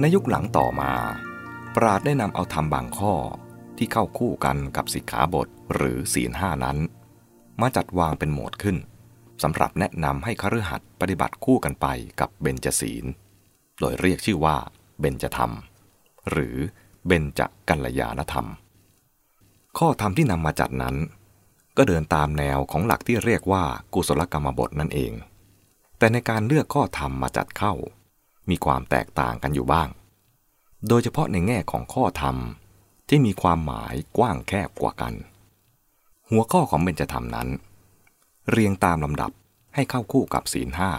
ในยุคหลังต่อมา ปราดได้นำเอาธรรมบางข้อที่เข้าคู่กันกับสิกขาบทหรือศีลห้านั้น มาจัดวางเป็นหมวดขึ้นสำหรับแนะนำให้คฤหัสถ์ปฏิบัติคู่กันไปกับเบญจศีล โดยเรียกชื่อว่าเบญจธรรม หรือเบญจกัลยาณธรรม ข้อธรรมที่นำมาจัดนั้น ก็เดินตามแนวของหลักที่เรียกว่ากุศลกรรมบทนั่นเอง แต่ในการเลือกข้อธรรมมาจัดเข้า มีความแตกต่างกันอยู่บ้าง โดยเฉพาะในแง่ของข้อธรรมที่มีความหมายกว้างแคบกว่ากัน หัวข้อของเบญจธรรมนั้น เรียงตามลำดับให้เข้าคู่กับศีลห้า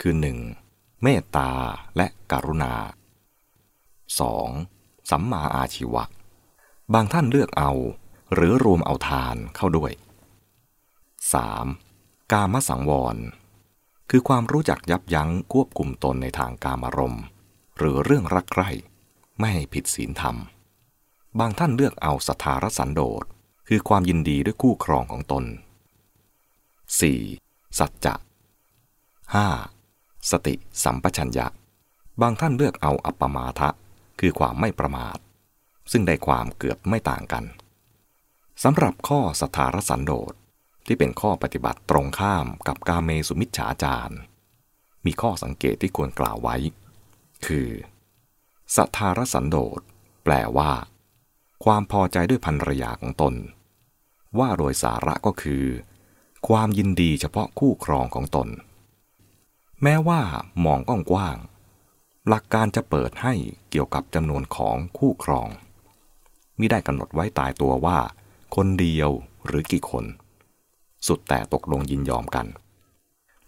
คือ 1. เมตตาและกรุณา 2. สัมมาอาชีวะ บางท่านเลือกเอาหรือรวมเอาทานเข้าด้วย 3. กามสังวร คือความรู้จักยับยั้งควบคุมตนในทางการอารมณ์ หรือเรื่องรักใคร่ไม่ให้ผิดศีลธรรม บางท่านเลือกเอาสถารสันโดษ คือความยินดีด้วยคู่ครองของตน 4. สัจจะ 5. สติสัมปชัญญะ บางท่านเลือกเอาอัปปมาทะ คือความไม่ประมาท ซึ่งได้ความเกือบไม่ต่างกันสำหรับข้อสถารสันโดษ ที่เป็นข้อปฏิบัติตรงข้ามกับกาเมสุมิจฉาจารมีข้อสังเกตที่ควรกล่าวไว้ คือสถารสันโดษแปลว่า ความพอใจด้วยภรรยาของตน ว่าโดยสาระก็คือ ความยินดีเฉพาะคู่ครองของตน แม้ว่ามองกว้างๆหลักการจะเปิดให้เกี่ยวกับจำนวนของคู่ครองมิได้กำหนดไว้ตายตัวว่า คนเดียวหรือกี่คน สุดแต่ตกลงยินยอมกัน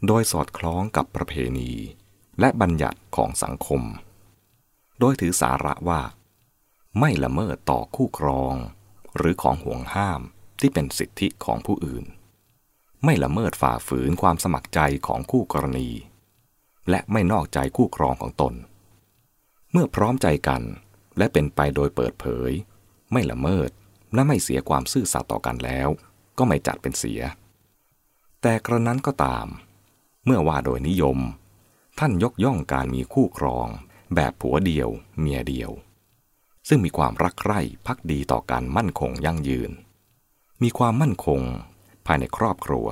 โดยสอดคล้องกับประเพณี และบัญญัติของสังคม โดยถือสาระว่า ไม่ละเมิดต่อคู่ครอง หรือของห่วงห้ามที่เป็นสิทธิของผู้อื่น ไม่ละเมิดฝ่าฝืนความสมัครใจของคู่กรณี และไม่นอกใจคู่ครองของตน เมื่อพร้อมใจกันและเป็นไปโดยเปิดเผย ไม่ละเมิดและไม่เสียความซื่อสัตย์ต่อกันแล้ว ก็ไม่จัดเป็นเสีย แต่กระนั้นก็ตาม เมื่อว่าโดยนิยม ท่านยกย่องการมีคู่ครอง แบบผัวเดียว เมียเดียว ซึ่งมีความรักใคร่พักดีต่อกันมั่นคงยั่งยืน มีความมั่นคง ภายในครอบครัว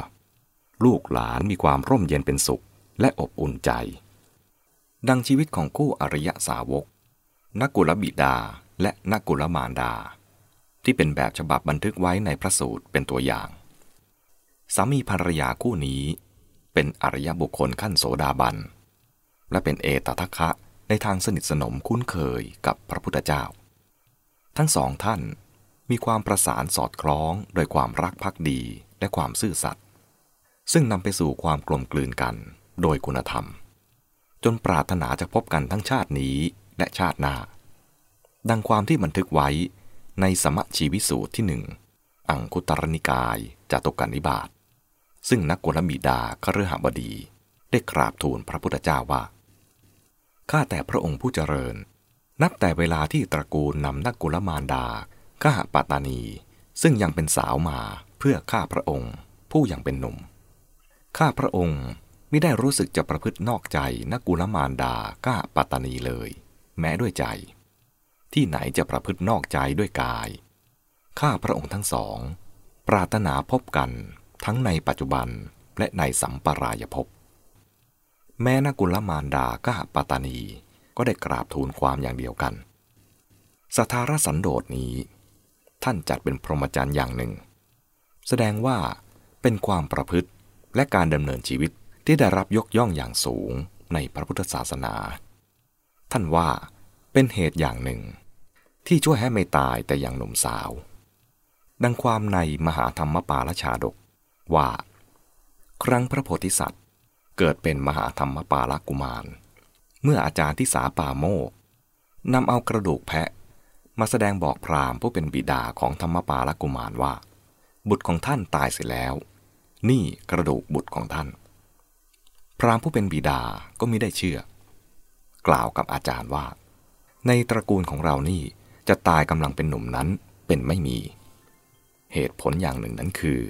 ลูกหลานมีความร่มเย็นเป็นสุขและอบอุ่นใจ ดังชีวิตของคู่อริยสาวกนักกุลบิดาและนักกุลมารดา ที่เป็นแบบฉบับบันทึกไว้ในพระสูตรเป็นตัวอย่าง สามีภรรยาคู่นี้ เป็นอริยบุคคลขั้นโสดาบัน และเป็นเอตทัคคะในทางสนิทสนมคุ้นเคยกับพระพุทธเจ้า ทั้งสองท่านมีความประสานสอดคล้องโดยความรักภักดีและความซื่อสัตย์ซึ่งนำไปสู่ความกลมกลืนกันโดยคุณธรรม จนปรารถนาจะพบกันทั้งชาตินี้และชาติหน้า ดังความที่บันทึกไว้ในสมชีวิสูตรที่หนึ่ง อังคุตรนิกายจตุกันนิบาตซึ่งนักกุลบิดาคฤหบดี ได้กราบทูลพระพุทธเจ้าว่า ข้าแต่พระองค์ผู้เจริญ นับแต่เวลาที่ตระกูลนำนักกุลมารดาข้าปาตานี ซึ่งยังเป็นสาวมาเพื่อข้าพระองค์ ผู้ยังเป็นหนุ่ม ข้าพระองค์ไม่ได้รู้สึกจะประพฤตินอกใจนักกุลมารดาข้าปาตานีเลย แม้ด้วยใจ ที่ไหนจะประพฤตินอกใจด้วยกาย ข้าพระองค์ทั้งสอง ปรารถนาพบกันทั้งในปัจจุบันและในสัมปรายภพ แม้นกุลมารดากาปตานีก็ได้กราบทูลความอย่างเดียวกัน สถารสันโดษนี้ ท่านจัดเป็นพรหมจรรย์อย่างหนึ่ง แสดงว่าเป็นความประพฤติและการดำเนินชีวิตที่ได้รับยกย่องอย่างสูงในพระพุทธศาสนา ท่านว่าเป็นเหตุอย่างหนึ่ง ที่ช่วยให้ไม่ตายแต่อย่างหนุ่มสาว ดังความในมหาธรรมปาลชาดกว่า ครั้งพระโพธิสัตว์ เกิดเป็นมหาธรรมปาลกุมาร เมื่ออาจารย์ที่สาป่าโมกนำเอากระดูกแพะ มาแสดงบอกพราหมณ์ผู้เป็นบิดาของธรรมปาลกุมารว่า บุตรของท่านตายเสียแล้ว นี่กระดูกบุตรของท่าน พราหมณ์ผู้เป็นบิดาก็ไม่ได้เชื่อ กล่าวกับอาจารย์ว่า ในตระกูลของเรานี่จะตายกำลังเป็นหนุ่มนั้นเป็นไม่มี เหตุผลอย่างหนึ่งนั้นคือ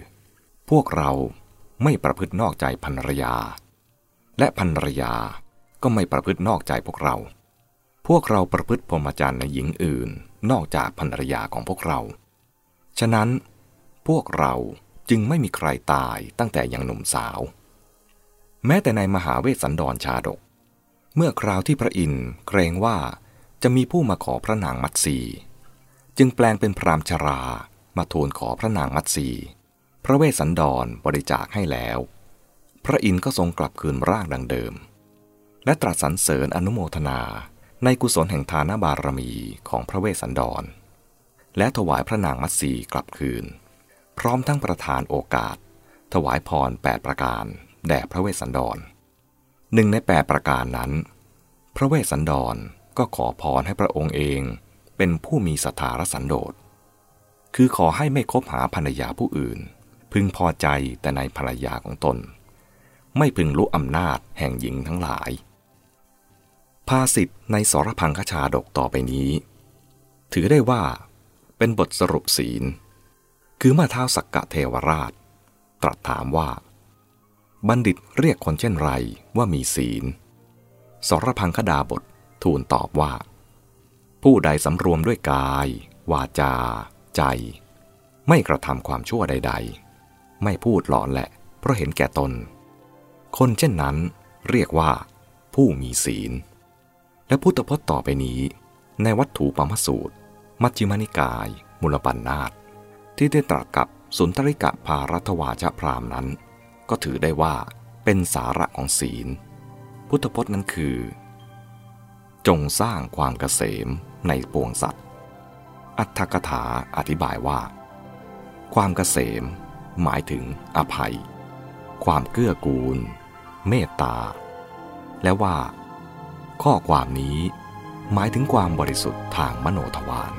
พวกเราไม่ประพฤตินอกใจภรรยา และภรรยาก็ไม่ประพฤตินอกใจพวกเรา พวกเราประพฤติพรหมจรรย์ในหญิงอื่น นอกจากภรรยาของพวกเรา ฉะนั้น พวกเราจึงไม่มีใครตายตั้งแต่ยังหนุ่มสาว แม้แต่ในมหาเวสสันดรชาดก เมื่อคราวที่พระอินทร์เกรงว่าจะมีผู้มาขอพระนางมัตสี จึงแปลงเป็นพรามชรา มาทูลขอพระนางมัตสี พระเวสสันดรบริจาคให้แล้ว พระอินทร์ก็ทรงกลับคืนร่างดังเดิม และตรัสสรรเสริญอนุโมทนาในกุศลแห่งทานบารมีของพระเวสสันดร และถวายพระนางมัตสีกลับคืน พร้อมทั้งประทานโอกาส ถวายพรแปดประการ แด่พระเวสสันดรหนึ่งในแปดประการนั้น พระเวสสันดรก็ขอพรให้พระองค์เองเป็นผู้มีสถารสันโดษ คือขอให้ไม่คบหาภรรยาผู้อื่น พึงพอใจแต่ในภรรยาของตน ไม่พึงรู้อำนาจแห่งหญิงทั้งหลาย ภาสิทธ์ในสรพังคชาดกต่อไปนี้ ถือได้ว่า เป็นบทสรุปศีล คือมื่อท้าสักกะเทวราช ตรัสถามว่า บัณฑิตเรียกคนเช่นไรว่ามีศีล สรพังคดาบททูลตอบว่า ผู้ใดสำรวมด้วยกาย วาจา ใจ ไม่กระทำความชั่วใด ๆ ไม่พูดหลอนแหละ เพราะเห็นแก่ตน คนเช่นนั้นเรียกว่า ผู้มีศีล และพุทธพจน์ต่อไปนี้ ในวัตถุปมสูตร มัชฌิมานิกาย มุลปันนาตที่ได้ตรัสกับสุนทริกะภารัตวาชพรามนั้น ก็ถือได้ว่าเป็นสาระของศีล พุทธพจน์นั้นคือ จงสร้างความเกษมในปวงสัตว์ อัตถกถาอธิบายว่า ความเกษม หมายถึงอภัย ความเกื้อกูล เมตตา และว่า ข้อความนี้หมายถึงความบริสุทธิ์ทางมโนทวาร